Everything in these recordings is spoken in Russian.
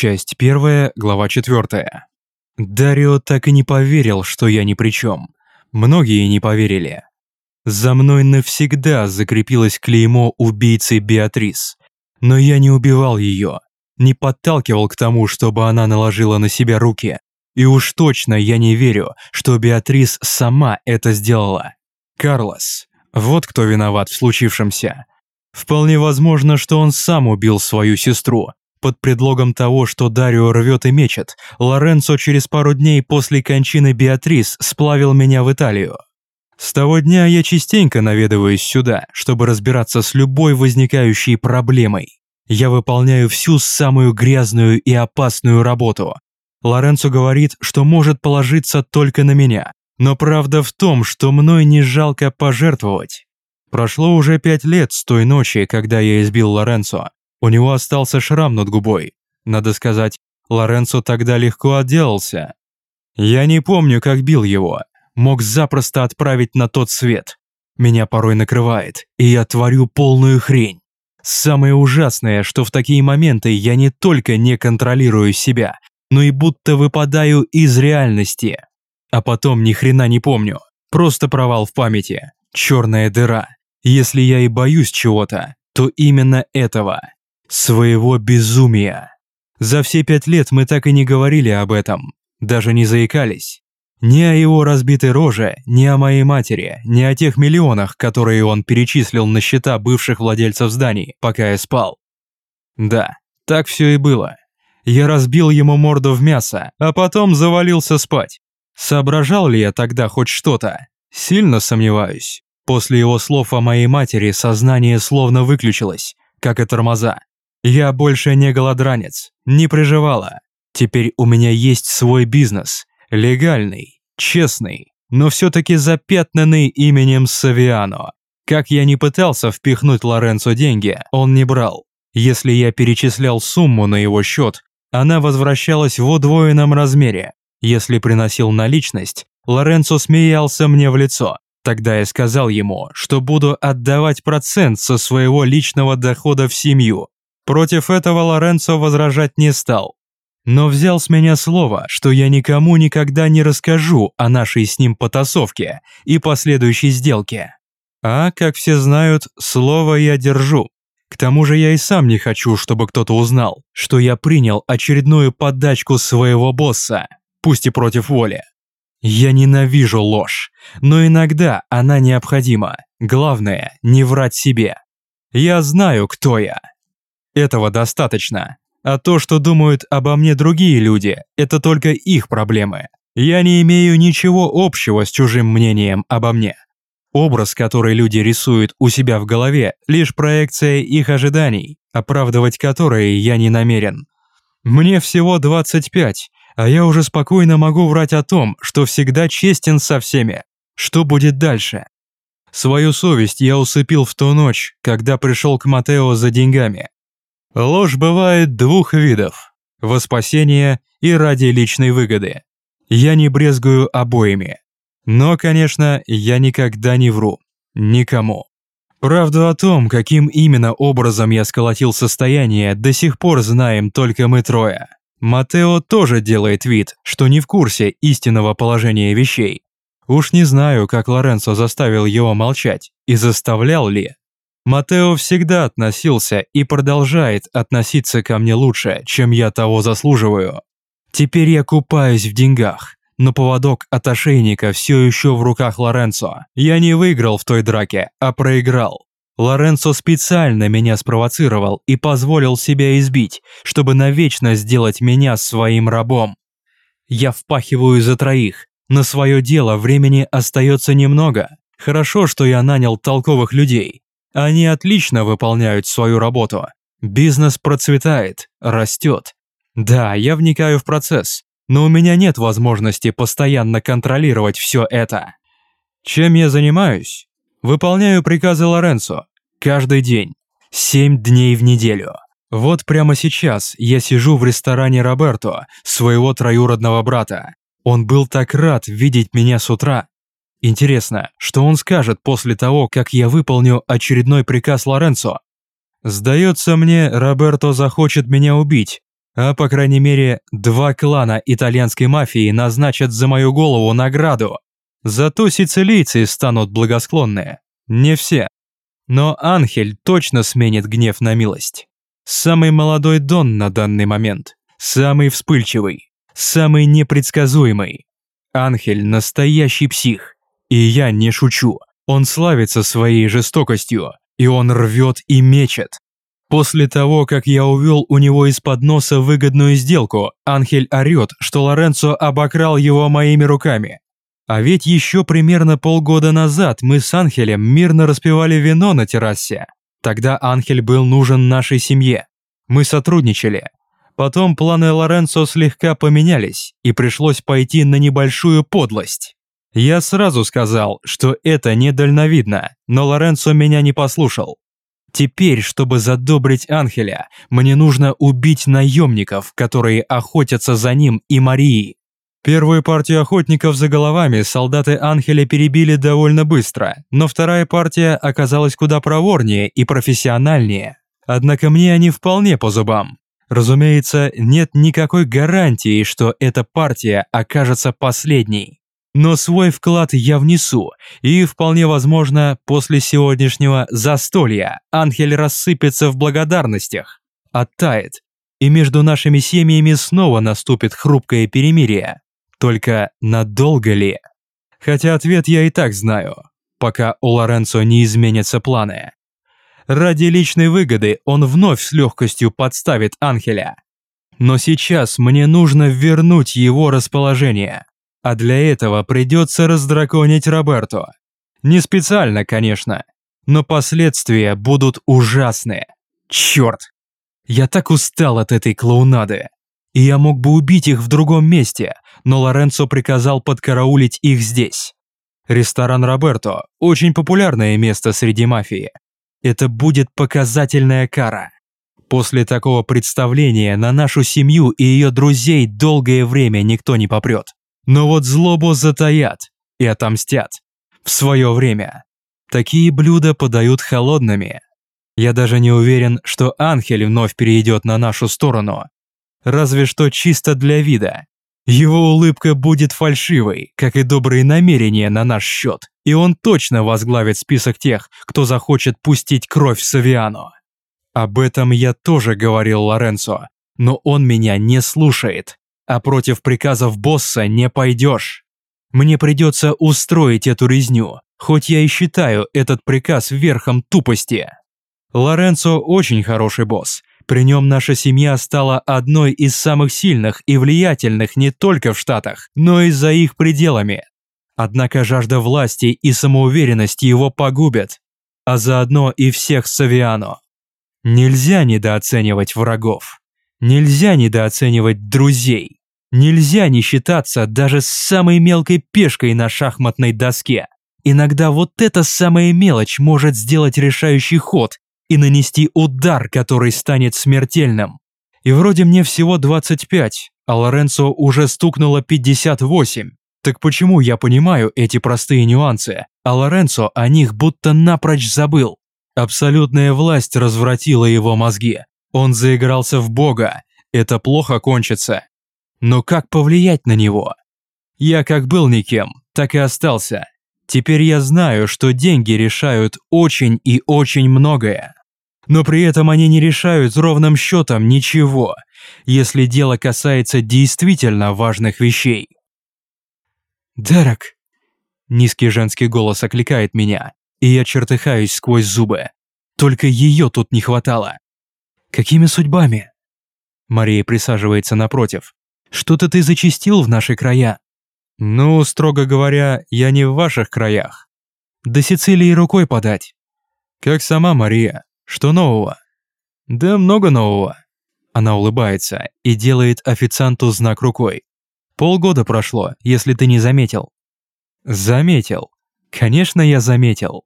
Часть первая, глава четвертая. Дарио так и не поверил, что я ни при чем. Многие не поверили. За мной навсегда закрепилось клеймо убийцы Беатрис. Но я не убивал ее, не подталкивал к тому, чтобы она наложила на себя руки. И уж точно я не верю, что Беатрис сама это сделала. Карлос. Вот кто виноват в случившемся. Вполне возможно, что он сам убил свою сестру. Под предлогом того, что Дарио рвет и мечет, Лоренцо через пару дней после кончины Беатрис сплавил меня в Италию. С того дня я частенько наведываюсь сюда, чтобы разбираться с любой возникающей проблемой. Я выполняю всю самую грязную и опасную работу. Лоренцо говорит, что может положиться только на меня. Но правда в том, что мной не жалко пожертвовать. Прошло уже пять лет с той ночи, когда я избил Лоренцо. У него остался шрам над губой. Надо сказать, Лоренцо тогда легко отделался. Я не помню, как бил его. Мог запросто отправить на тот свет. Меня порой накрывает, и я творю полную хрень. Самое ужасное, что в такие моменты я не только не контролирую себя, но и будто выпадаю из реальности. А потом ни хрена не помню. Просто провал в памяти. Черная дыра. Если я и боюсь чего-то, то именно этого. Своего безумия. За все пять лет мы так и не говорили об этом. Даже не заикались. Ни о его разбитой роже, ни о моей матери, ни о тех миллионах, которые он перечислил на счета бывших владельцев зданий, пока я спал. Да, так все и было. Я разбил ему морду в мясо, а потом завалился спать. Соображал ли я тогда хоть что-то? Сильно сомневаюсь. После его слов о моей матери сознание словно выключилось, как и тормоза. Я больше не голодранец, не приживала. Теперь у меня есть свой бизнес, легальный, честный, но все-таки запятнанный именем Савиано. Как я не пытался впихнуть Лоренцо деньги, он не брал. Если я перечислял сумму на его счет, она возвращалась в удвоенном размере. Если приносил наличность, Лоренцо смеялся мне в лицо. Тогда я сказал ему, что буду отдавать процент со своего личного дохода в семью. Против этого Лоренцо возражать не стал. Но взял с меня слово, что я никому никогда не расскажу о нашей с ним потасовке и последующей сделке. А, как все знают, слово я держу. К тому же я и сам не хочу, чтобы кто-то узнал, что я принял очередную подачку своего босса, пусть и против воли. Я ненавижу ложь, но иногда она необходима. Главное, не врать себе. Я знаю, кто я. Этого достаточно. А то, что думают обо мне другие люди, это только их проблемы. Я не имею ничего общего с чужим мнением обо мне. Образ, который люди рисуют у себя в голове, лишь проекция их ожиданий, оправдывать которые я не намерен. Мне всего 25, а я уже спокойно могу врать о том, что всегда честен со всеми. Что будет дальше? Свою совесть я усыпил в ту ночь, когда пришел к Матео за деньгами. Ложь бывает двух видов – во спасение и ради личной выгоды. Я не брезгую обоими. Но, конечно, я никогда не вру. Никому. Правду о том, каким именно образом я сколотил состояние, до сих пор знаем только мы трое. Матео тоже делает вид, что не в курсе истинного положения вещей. Уж не знаю, как Лоренцо заставил его молчать, и заставлял ли. Матео всегда относился и продолжает относиться ко мне лучше, чем я того заслуживаю. Теперь я купаюсь в деньгах, но поводок от ошейника все еще в руках Лоренцо. Я не выиграл в той драке, а проиграл. Лоренцо специально меня спровоцировал и позволил себя избить, чтобы навечно сделать меня своим рабом. Я впахиваю за троих. На свое дело времени остается немного. Хорошо, что я нанял толковых людей. Они отлично выполняют свою работу. Бизнес процветает, растет. Да, я вникаю в процесс, но у меня нет возможности постоянно контролировать все это. Чем я занимаюсь? Выполняю приказы Лоренцо. Каждый день. Семь дней в неделю. Вот прямо сейчас я сижу в ресторане Роберто, своего троюродного брата. Он был так рад видеть меня с утра. Интересно, что он скажет после того, как я выполню очередной приказ Лоренцо? Сдается мне, Роберто захочет меня убить, А по крайней мере, два клана итальянской мафии назначат за мою голову награду. Зато сицилийцы станут благосклонны. Не все. Но Анхель точно сменит гнев на милость. Самый молодой Дон на данный момент. Самый вспыльчивый. Самый непредсказуемый. Анхель – настоящий псих. И я не шучу. Он славится своей жестокостью, и он рвет и мечет. После того, как я увел у него из-под носа выгодную сделку, Анхель орет, что Лоренцо обокрал его моими руками. А ведь еще примерно полгода назад мы с Анхелем мирно распивали вино на террасе. Тогда Анхель был нужен нашей семье. Мы сотрудничали. Потом планы Лоренцо слегка поменялись, и пришлось пойти на небольшую подлость. Я сразу сказал, что это недальновидно, но Лоренцо меня не послушал. Теперь, чтобы задобрить Анхеля, мне нужно убить наемников, которые охотятся за ним и Марией. Первую партию охотников за головами солдаты Анхеля перебили довольно быстро, но вторая партия оказалась куда проворнее и профессиональнее. Однако мне они вполне по зубам. Разумеется, нет никакой гарантии, что эта партия окажется последней. Но свой вклад я внесу, и вполне возможно, после сегодняшнего застолья Анхель рассыпется в благодарностях, оттает, и между нашими семьями снова наступит хрупкое перемирие. Только надолго ли? Хотя ответ я и так знаю, пока у Лоренцо не изменятся планы. Ради личной выгоды он вновь с легкостью подставит Анхеля. Но сейчас мне нужно вернуть его расположение. А для этого придется раздраконить Роберто. Не специально, конечно, но последствия будут ужасные. Черт! Я так устал от этой клоунады. И я мог бы убить их в другом месте, но Лоренцо приказал подкараулить их здесь. Ресторан Роберто – очень популярное место среди мафии. Это будет показательная кара. После такого представления на нашу семью и ее друзей долгое время никто не попрет. Но вот злобу затаят и отомстят. В свое время. Такие блюда подают холодными. Я даже не уверен, что Анхель вновь перейдет на нашу сторону. Разве что чисто для вида. Его улыбка будет фальшивой, как и добрые намерения на наш счет, и он точно возглавит список тех, кто захочет пустить кровь Савиану. Об этом я тоже говорил Лоренцо, но он меня не слушает а против приказов босса не пойдешь. Мне придется устроить эту резню, хоть я и считаю этот приказ верхом тупости. Лоренцо очень хороший босс. При нем наша семья стала одной из самых сильных и влиятельных не только в Штатах, но и за их пределами. Однако жажда власти и самоуверенности его погубят, а заодно и всех Савиано. Нельзя недооценивать врагов. Нельзя недооценивать друзей. Нельзя не считаться даже с самой мелкой пешкой на шахматной доске. Иногда вот эта самая мелочь может сделать решающий ход и нанести удар, который станет смертельным. И вроде мне всего 25, а Лоренцо уже стукнуло 58. Так почему я понимаю эти простые нюансы, а Лоренцо о них будто напрочь забыл? Абсолютная власть развратила его мозги. Он заигрался в бога. Это плохо кончится. Но как повлиять на него? Я как был никем, так и остался. Теперь я знаю, что деньги решают очень и очень многое. Но при этом они не решают ровным счетом ничего, если дело касается действительно важных вещей. «Дерек!» Низкий женский голос окликает меня, и я чертыхаюсь сквозь зубы. Только ее тут не хватало. «Какими судьбами?» Мария присаживается напротив. Что-то ты зачистил в наши края». «Ну, строго говоря, я не в ваших краях. До Сицилии рукой подать». «Как сама Мария. Что нового?» «Да много нового». Она улыбается и делает официанту знак рукой. «Полгода прошло, если ты не заметил». «Заметил. Конечно, я заметил.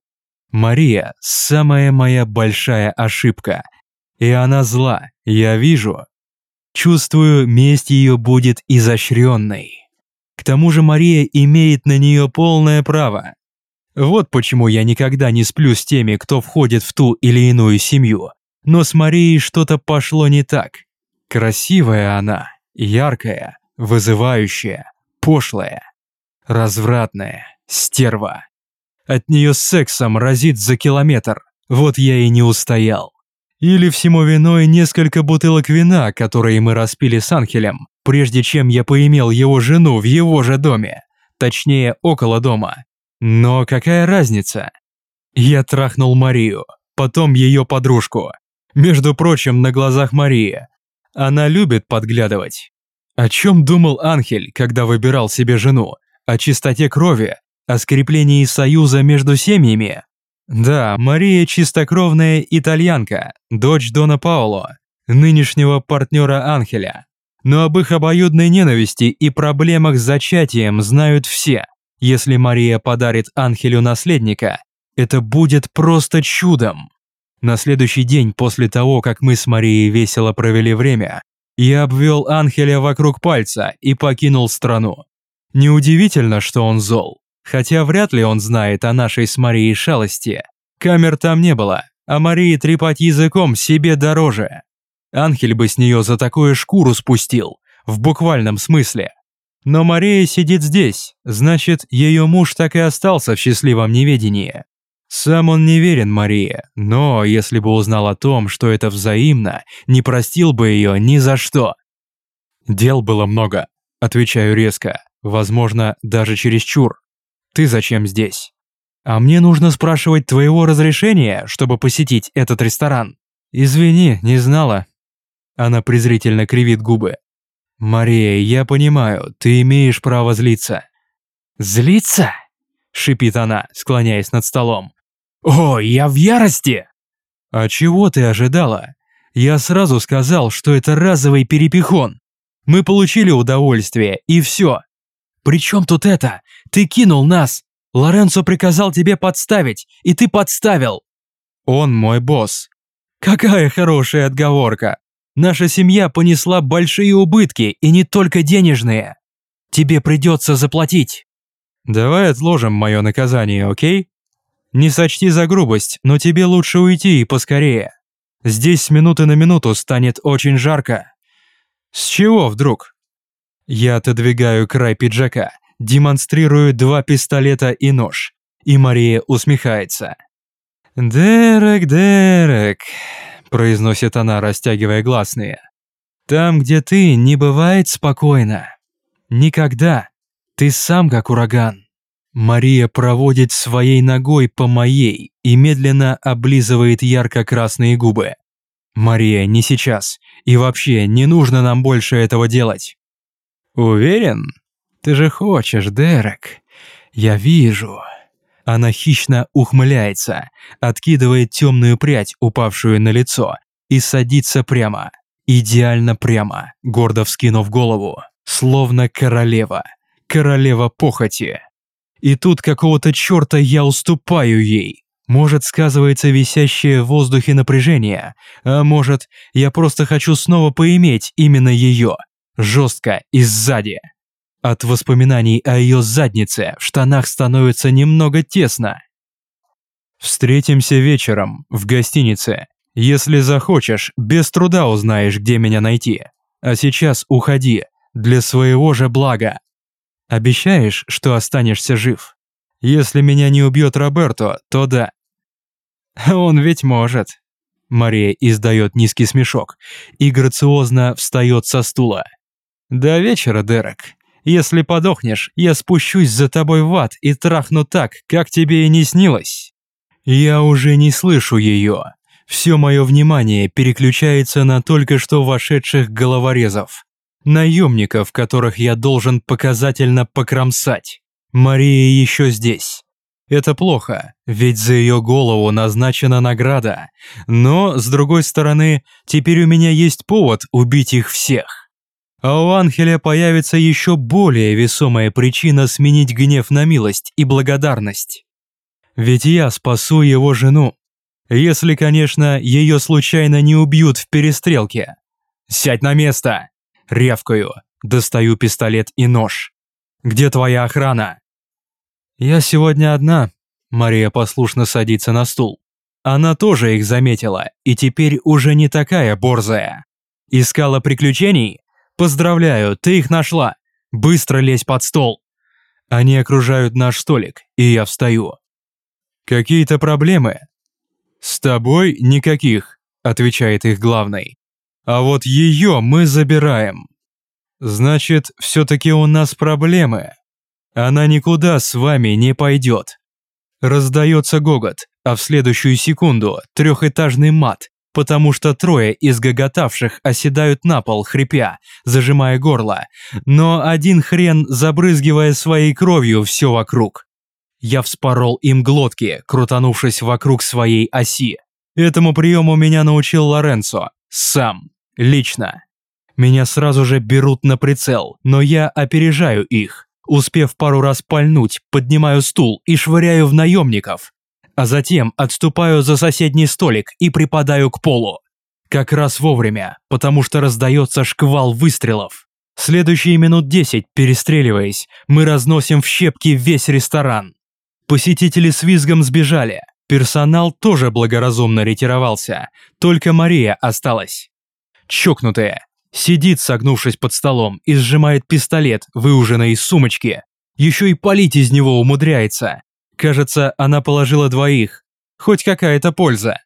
Мария – самая моя большая ошибка. И она зла, я вижу. Чувствую, месть ее будет изощренной. К тому же Мария имеет на нее полное право. Вот почему я никогда не сплю с теми, кто входит в ту или иную семью. Но с Марией что-то пошло не так. Красивая она, яркая, вызывающая, пошлая, развратная, стерва. От нее сексом разит за километр, вот я и не устоял. Или всему виной несколько бутылок вина, которые мы распили с Анхелем, прежде чем я поимел его жену в его же доме, точнее, около дома. Но какая разница? Я трахнул Марию, потом ее подружку. Между прочим, на глазах Марии. Она любит подглядывать. О чем думал Анхель, когда выбирал себе жену? О чистоте крови? О скреплении союза между семьями? Да, Мария чистокровная итальянка, дочь Дона Паоло, нынешнего партнера Анхеля. Но об их обоюдной ненависти и проблемах с зачатием знают все. Если Мария подарит Анхелю наследника, это будет просто чудом. На следующий день после того, как мы с Марией весело провели время, я обвел Анхеля вокруг пальца и покинул страну. Неудивительно, что он зол, хотя вряд ли он знает о нашей с Марией шалости. Камер там не было, а Марии трепать языком себе дороже. Анхель бы с нее за такое шкуру спустил, в буквальном смысле. Но Мария сидит здесь, значит, ее муж так и остался в счастливом неведении. Сам он не верен Марии, но если бы узнал о том, что это взаимно, не простил бы ее ни за что. Дел было много, отвечаю резко, возможно, даже чересчур. Ты зачем здесь? А мне нужно спрашивать твоего разрешения, чтобы посетить этот ресторан. Извини, не знала. Она презрительно кривит губы. «Мария, я понимаю, ты имеешь право злиться». «Злиться?» – шипит она, склоняясь над столом. «О, я в ярости!» «А чего ты ожидала? Я сразу сказал, что это разовый перепихон. Мы получили удовольствие, и все. Причем тут это? Ты кинул нас. Лоренцо приказал тебе подставить, и ты подставил. Он мой босс. Какая хорошая отговорка. Наша семья понесла большие убытки, и не только денежные. Тебе придется заплатить. Давай отложим мое наказание, окей? Не сочти за грубость, но тебе лучше уйти и поскорее. Здесь с минуты на минуту станет очень жарко. С чего вдруг? Я отодвигаю край пиджака, демонстрирую два пистолета и нож, и Мария усмехается. «Дерек, Дерек, произносит она, растягивая гласные. Там, где ты, не бывает спокойно. Никогда. Ты сам как ураган. Мария проводит своей ногой по моей и медленно облизывает ярко-красные губы. Мария, не сейчас. И вообще, не нужно нам больше этого делать. Уверен? Ты же хочешь, Дерек. Я вижу. Она хищно ухмыляется, откидывает темную прядь, упавшую на лицо, и садится прямо. Идеально прямо, гордо вскинув голову, словно королева. Королева похоти. И тут какого-то черта я уступаю ей. Может, сказывается висящее в воздухе напряжение, а может, я просто хочу снова поиметь именно ее, жестко и сзади. От воспоминаний о ее заднице в штанах становится немного тесно. Встретимся вечером в гостинице. Если захочешь, без труда узнаешь, где меня найти. А сейчас уходи, для своего же блага. Обещаешь, что останешься жив? Если меня не убьет Роберто, то да. Он ведь может. Мария издает низкий смешок и грациозно встает со стула. До вечера, Дерек. Если подохнешь, я спущусь за тобой в ад и трахну так, как тебе и не снилось. Я уже не слышу ее. Все мое внимание переключается на только что вошедших головорезов. Наемников, которых я должен показательно покромсать. Мария еще здесь. Это плохо, ведь за ее голову назначена награда. Но, с другой стороны, теперь у меня есть повод убить их всех. А у Анхеля появится еще более весомая причина сменить гнев на милость и благодарность. Ведь я спасу его жену. Если, конечно, ее случайно не убьют в перестрелке. «Сядь на место!» Рявкаю, достаю пистолет и нож. «Где твоя охрана?» «Я сегодня одна», Мария послушно садится на стул. Она тоже их заметила, и теперь уже не такая борзая. Искала приключений? Поздравляю, ты их нашла. Быстро лезь под стол. Они окружают наш столик, и я встаю. Какие-то проблемы? С тобой никаких, отвечает их главный. А вот ее мы забираем. Значит, все-таки у нас проблемы. Она никуда с вами не пойдет. Раздается гогот, а в следующую секунду трехэтажный мат, потому что трое из гоготавших оседают на пол, хрипя, зажимая горло, но один хрен забрызгивая своей кровью все вокруг. Я вспорол им глотки, крутанувшись вокруг своей оси. Этому приему меня научил Лоренцо. Сам. Лично. Меня сразу же берут на прицел, но я опережаю их. Успев пару раз пальнуть, поднимаю стул и швыряю в наемников а затем отступаю за соседний столик и припадаю к полу. Как раз вовремя, потому что раздается шквал выстрелов. Следующие минут десять, перестреливаясь, мы разносим в щепки весь ресторан. Посетители с визгом сбежали, персонал тоже благоразумно ретировался, только Мария осталась. Чокнутая, сидит, согнувшись под столом, и сжимает пистолет, выуженный из сумочки. Еще и палить из него умудряется, Кажется, она положила двоих. Хоть какая-то польза.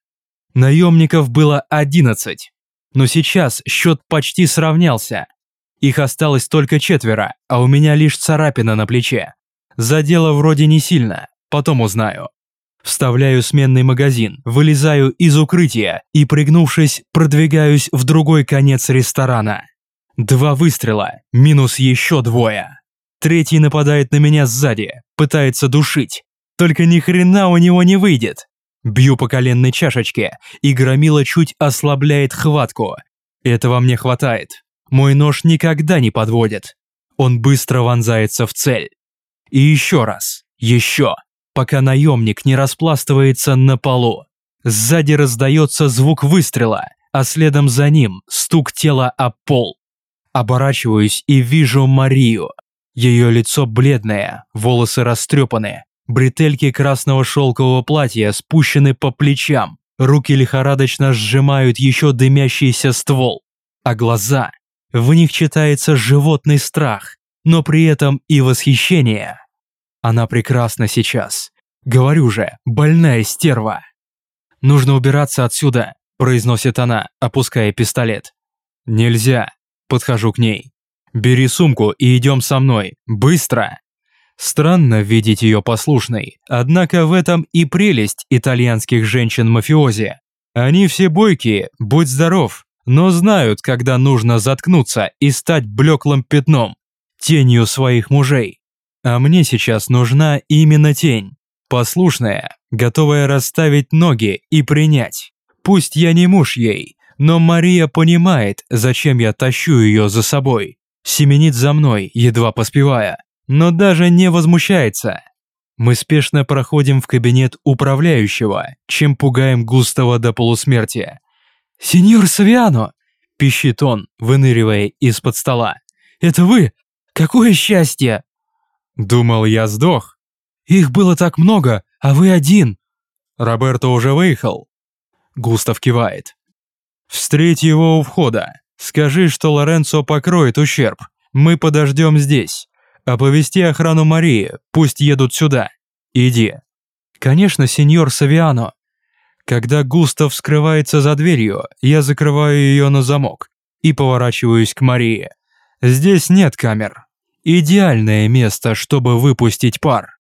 Наемников было 11. Но сейчас счет почти сравнялся. Их осталось только четверо, а у меня лишь царапина на плече. Задело вроде не сильно, потом узнаю. Вставляю сменный магазин, вылезаю из укрытия и, пригнувшись, продвигаюсь в другой конец ресторана. Два выстрела, минус еще двое. Третий нападает на меня сзади, пытается душить, только ни хрена у него не выйдет. Бью по коленной чашечке, и громила чуть ослабляет хватку. Этого мне хватает. Мой нож никогда не подводит. Он быстро вонзается в цель. И еще раз, еще, пока наемник не распластывается на полу. Сзади раздается звук выстрела, а следом за ним стук тела о пол. Оборачиваюсь и вижу Марию. Ее лицо бледное, волосы растрепаны, Бретельки красного шелкового платья спущены по плечам, руки лихорадочно сжимают еще дымящийся ствол, а глаза, в них читается животный страх, но при этом и восхищение. Она прекрасна сейчас. Говорю же, больная стерва. «Нужно убираться отсюда», – произносит она, опуская пистолет. «Нельзя», – подхожу к ней. «Бери сумку и идем со мной. Быстро!» Странно видеть ее послушной, однако в этом и прелесть итальянских женщин-мафиози. Они все бойкие, будь здоров, но знают, когда нужно заткнуться и стать блеклым пятном, тенью своих мужей. А мне сейчас нужна именно тень, послушная, готовая расставить ноги и принять. Пусть я не муж ей, но Мария понимает, зачем я тащу ее за собой. Семенит за мной, едва поспевая но даже не возмущается. Мы спешно проходим в кабинет управляющего, чем пугаем Густава до полусмерти. «Сеньор Савиано!» – пищит он, выныривая из-под стола. «Это вы? Какое счастье!» «Думал, я сдох. Их было так много, а вы один!» «Роберто уже выехал?» Густав кивает. «Встреть его у входа. Скажи, что Лоренцо покроет ущерб. Мы подождем здесь. Оповести охрану Марии, пусть едут сюда. Иди. Конечно, сеньор Савиано. Когда Густав скрывается за дверью, я закрываю ее на замок и поворачиваюсь к Марии. Здесь нет камер. Идеальное место, чтобы выпустить пар.